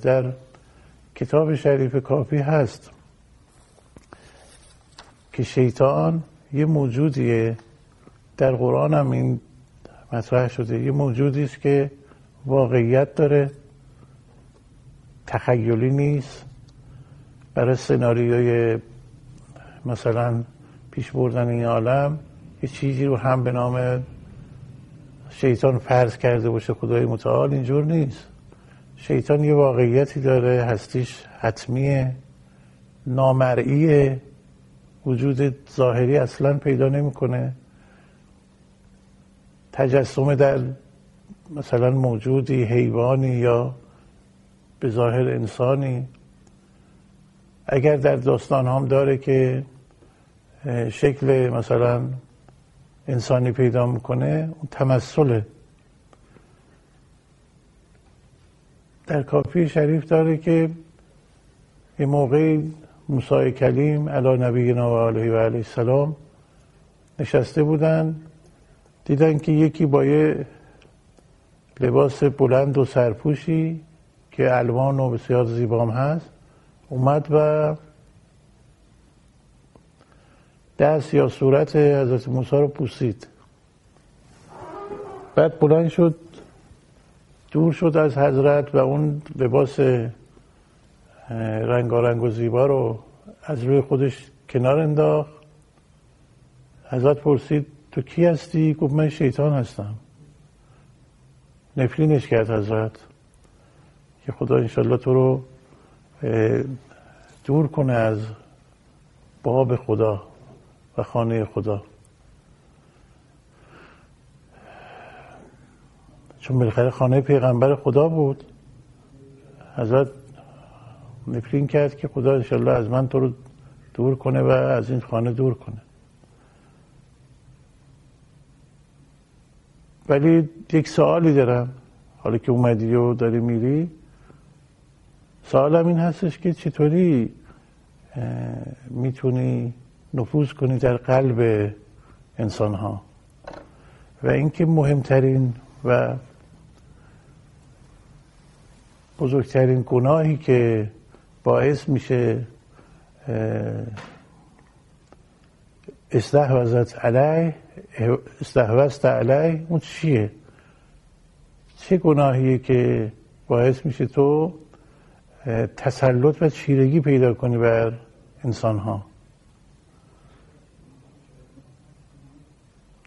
در کتاب شریف کافی هست که شیطان یه موجودیه. در قرآن هم این مطرح شده. یه موجودی است که واقعیت داره تخیلی نیست. برای سناریوی مثلا پیش بردن این عالم یه چیزی رو هم به نام شیطان فرض کرده باشه خدای متعال اینجور نیست. شیطان یه واقعیتی داره هستیش حتمیه نامرئیه وجود ظاهری اصلا پیدا نمی‌کنه. تجسم در مثلا موجودی حیوانی یا به ظاهر انسانی. اگر در داستان هم داره که شکل مثلا انسانی پیدا می‌کنه اون تمثله در کافی شریف داره که یه موقع موسی کلیم علی نبینا و علیه و علیه السلام نشسته بودن. دیدن که یکی با یه لباس بلند و سرپوشی که الوان و بسیار زیبام هست اومد و دست یا صورت حضرت موسی رو پوسید. بعد بلند شد. دور شد از حضرت و اون لباس رنگارنگ و زیبا رو از روی خودش کنار انداخت. حضرت پرسید تو کی هستی؟ گفت من شیطان هستم. نفرینش کرد حضرت که خدا انشالله تو رو دور کنه از باب خدا و خانه خدا. چون بالاخره خانه پیغمبر خدا بود. حضرت نفرین کرد که خدا انشالله از من تو رو دور کنه و از این خانه دور کنه. ولی یک سوالی دارم. حالا که اومدی و داری میری. سوالم این هستش که چطوری می‌تونی نفوذ کنی در قلب انسان ها و اینکه مهمترین و بزرگترین گناهی که باعث میشه استحوذت علی استحوذت علی اون چیه؟ چه گناهیه که باعث میشه تو تسلط و چیرگی پیدا کنی بر انسان ها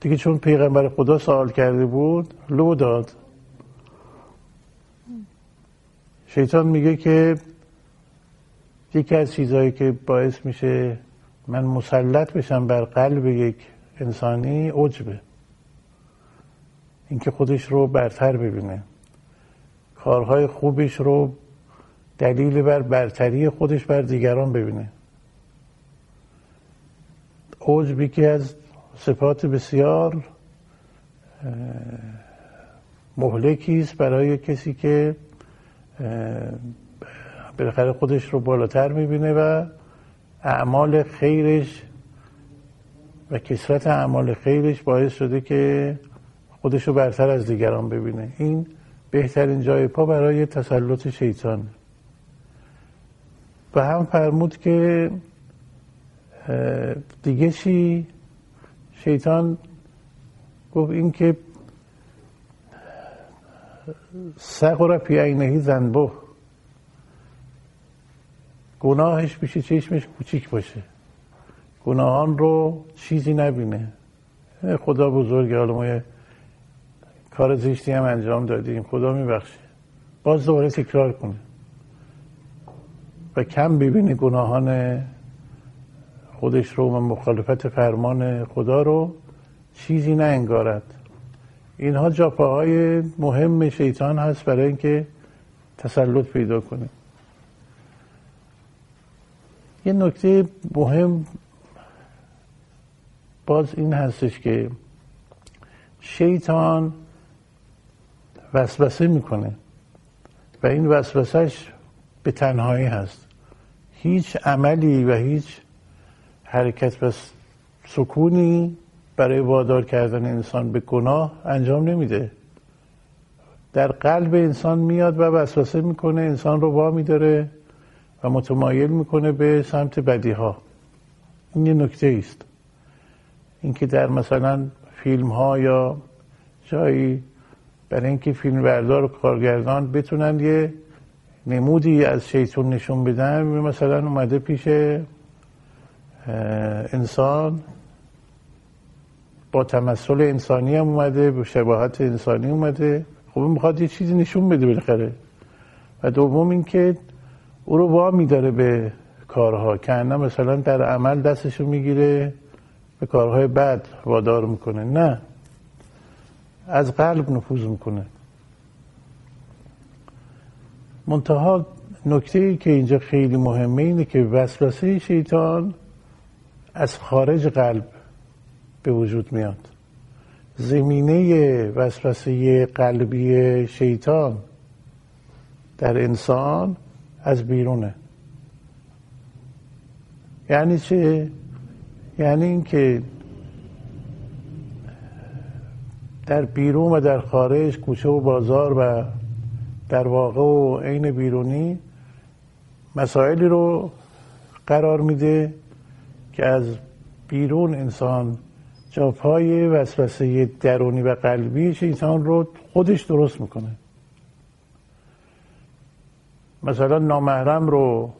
دیگه چون پیغمبر خدا سوال کرده بود لو داد. شیطان میگه که یکی از چیزهایی که باعث میشه من مسلط بشم بر قلب یک انسانی عجبه. اینکه خودش رو برتر ببینه. کارهای خوبش رو دلیل بر برتری خودش بر دیگران ببینه. عجب که از صفات بسیار مهلکی است برای کسی که بالاخره خودش رو بالاتر می‌بینه و اعمال خیرش و کسرت اعمال خیرش باعث شده که خودش رو برتر از دیگران ببینه. این بهترین جای پا برای تسلط شیطان. و هم فرمود که دیگه چی؟ شیطان گفت این که سقر پی عینهی زنبه گناهش پیش چشمش کوچیک باشه. گناهان رو چیزی نبینه. خدا بزرگه حالا ما کار زشتی هم انجام دادیم. خدا میبخشه. باز دوباره تکرار کنه. و کم ببینه گناهان خودش رو و مخالفت فرمان خدا رو چیزی نه انگارد اینها جاپاهای مهم شیطان هست برای اینکه تسلط پیدا کنه. یه نکته مهم باز این هستش که شیطان وسوسه می‌کنه و این وسوسهش به تنهایی هست. هیچ عملی و هیچ حرکت و سکونی برای وادار کردن انسان به گناه انجام نمیده. در قلب انسان میاد و وسوسه می‌کنه انسان رو وا میداره و متمایل می‌کنه به سمت بدی ها این یه نکته است اینکه در مثلا فیلم ها یا جایی برای اینکه فیلم بردار و کارگردان بتونن یه نمودی از شیطون نشون بدن مثلا اومده پیش انسان با تمثل انسانی هم اومده به شباهت انسانی اومده. خب می‌خواد یه چیزی نشون بده بالاخره. و دوم اینکه او رو وا میداره به کارها. که مثلا در عمل دستشو می‌گیره به کارهای بد وادار می‌کنه. نه. از قلب نفوذ می‌کنه. منتها نکته ای که اینجا خیلی مهمه اینه که وسوسه شیطان از خارج قلب به وجود میاد زمینه وسوسه قلبی شیطان در انسان از بیرونه یعنی چه؟ یعنی اینکه در بیرون و در خارج کوچه و بازار و در واقع و عین بیرونی مسائلی رو قرار میده که از بیرون انسان جاپای وسوسه درونی و قلبی شیطان رو خودش درست می‌کنه. مثلا نامحرم رو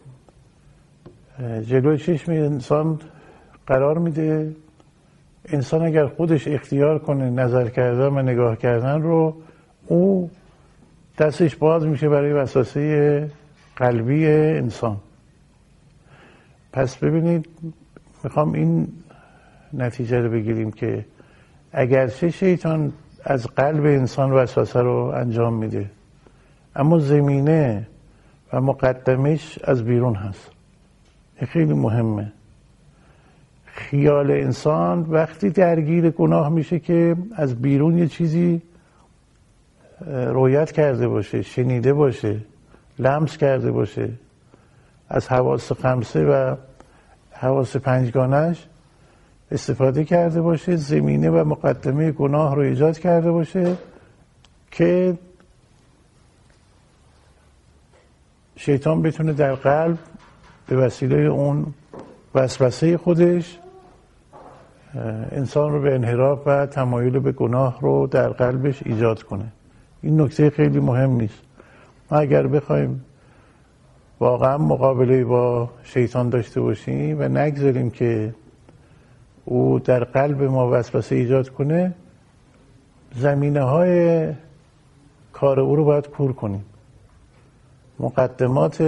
جلوی چشم انسان قرار میده. انسان اگر خودش اختیار کنه نظر کردن و نگاه کردن رو او دستش باز میشه برای وسوسه قلبی انسان. پس ببینید می‌خوام این نتیجه رو بگیریم که اگرچه شیطان از قلب انسان وسوسه رو انجام میده. اما زمینه و مقدمش از بیرون هست. خیلی مهمه. خیال انسان وقتی درگیر گناه میشه که از بیرون یه چیزی رویت کرده باشه شنیده باشه لمس کرده باشه. از حواس خمسه و حواس پنجگانش استفاده کرده باشه زمینه و مقدمه گناه رو ایجاد کرده باشه که شیطان بتونه در قلب به وسیله اون وسوسه خودش انسان رو به انحراف و تمایل به گناه رو در قلبش ایجاد کنه. این نکته خیلی مهم نیست. ما اگر بخوایم واقعا مقابله با شیطان داشته باشیم و نگذاریم که او در قلب ما وسوسه ایجاد کنه زمینه های کار او رو باید کور کنیم. مقدمات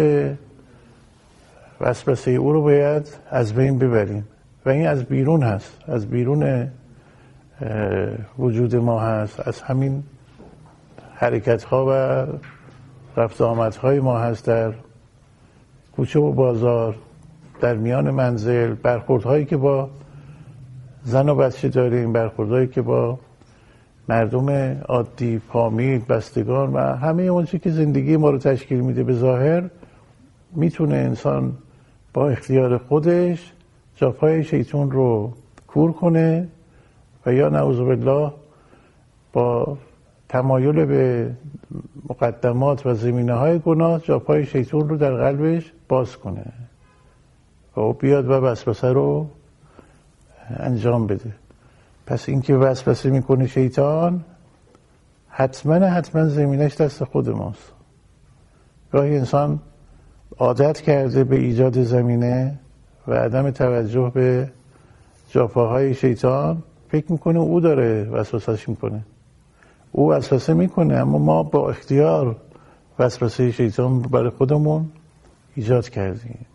وسوسه او رو باید از بین ببریم. و این از بیرون هست از بیرون وجود ما هست از همین حرکت ها و رفت آمد های ما هست در کوچه و بازار در میان منزل هایی که با زن و بچه داریم برخوردهایی که با مردم عادی پامید بستگان و همه اون که زندگی ما رو تشکیل میده به ظاهر می‌تونه انسان با اختیار خودش جاپای شیطون رو کور کنه و یا نعوذ بالله با تمایل به مقدمات و زمینه های گناه جاپای شیطون رو در قلبش باز کنه. و او بیاد و وسوسه رو انجام بده. پس اینکه وسوسه می‌کنه شیطان حتما حتما زمینش دست خود ماست. گاهی انسان عادت کرده به ایجاد زمینه و عدم توجه به جاپاهای شیطان. فکر می‌کنه او داره وسوسش می‌کنه. او وسوسه می‌کنه اما ما با اختیار وسوسه شیطان برای خودمون ایجاد کردیم.